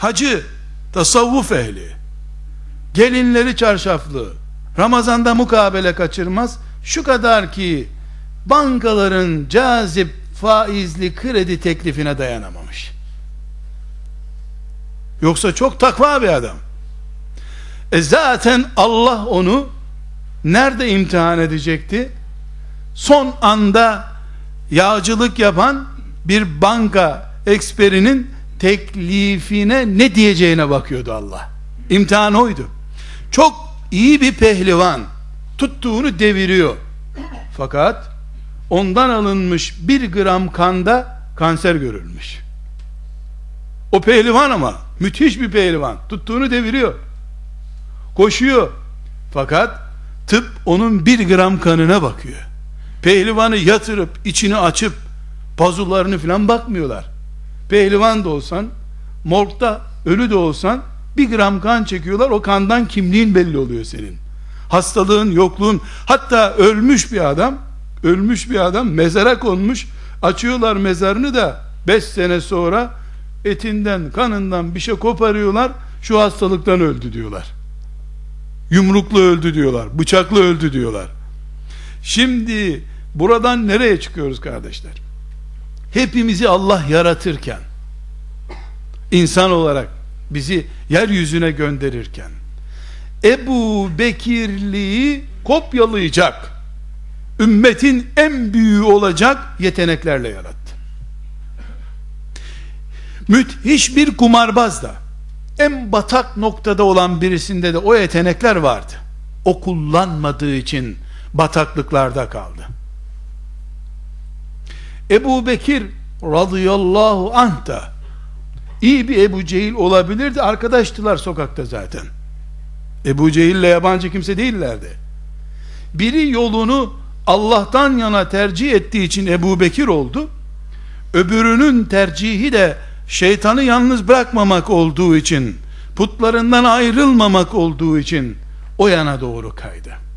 hacı, tasavvuf ehli, gelinleri çarşaflı, Ramazanda mukabele kaçırmaz, şu kadar ki bankaların cazip faizli kredi teklifine dayanamamış. Yoksa çok takva bir adam. E zaten Allah onu nerede imtihan edecekti? Son anda yağcılık yapan bir banka eksperinin teklifine ne diyeceğine bakıyordu Allah. İmtihan oydu. Çok iyi bir pehlivan tuttuğunu deviriyor. Fakat ondan alınmış bir gram kanda kanser görülmüş. O pehlivan ama müthiş bir pehlivan. Tuttuğunu deviriyor. Koşuyor. Fakat tıp onun bir gram kanına bakıyor. Pehlivanı yatırıp içini açıp pazularını falan bakmıyorlar. Pehlivan da olsan, morgda ölü de olsan bir gram kan çekiyorlar o kandan kimliğin belli oluyor senin. Hastalığın, yokluğun. Hatta ölmüş bir adam ölmüş bir adam mezara konmuş açıyorlar mezarını da 5 sene sonra etinden kanından bir şey koparıyorlar şu hastalıktan öldü diyorlar. Yumruklu öldü diyorlar bıçaklı öldü diyorlar. Şimdi buradan nereye çıkıyoruz kardeşler hepimizi Allah yaratırken insan olarak bizi yeryüzüne gönderirken Ebu Bekirliği kopyalayacak ümmetin en büyüğü olacak yeteneklerle yarattı. Müthiş bir kumarbaz da en batak noktada olan birisinde de o yetenekler vardı. O kullanmadığı için bataklıklarda kaldı. Ebu Bekir radıyallahu anh da iyi bir Ebu Cehil olabilirdi. Arkadaştılar sokakta zaten. Ebu Cehil'le yabancı kimse değillerdi. Biri yolunu Allah'tan yana tercih ettiği için Ebu Bekir oldu. Öbürünün tercihi de şeytanı yalnız bırakmamak olduğu için, putlarından ayrılmamak olduğu için o yana doğru kaydı.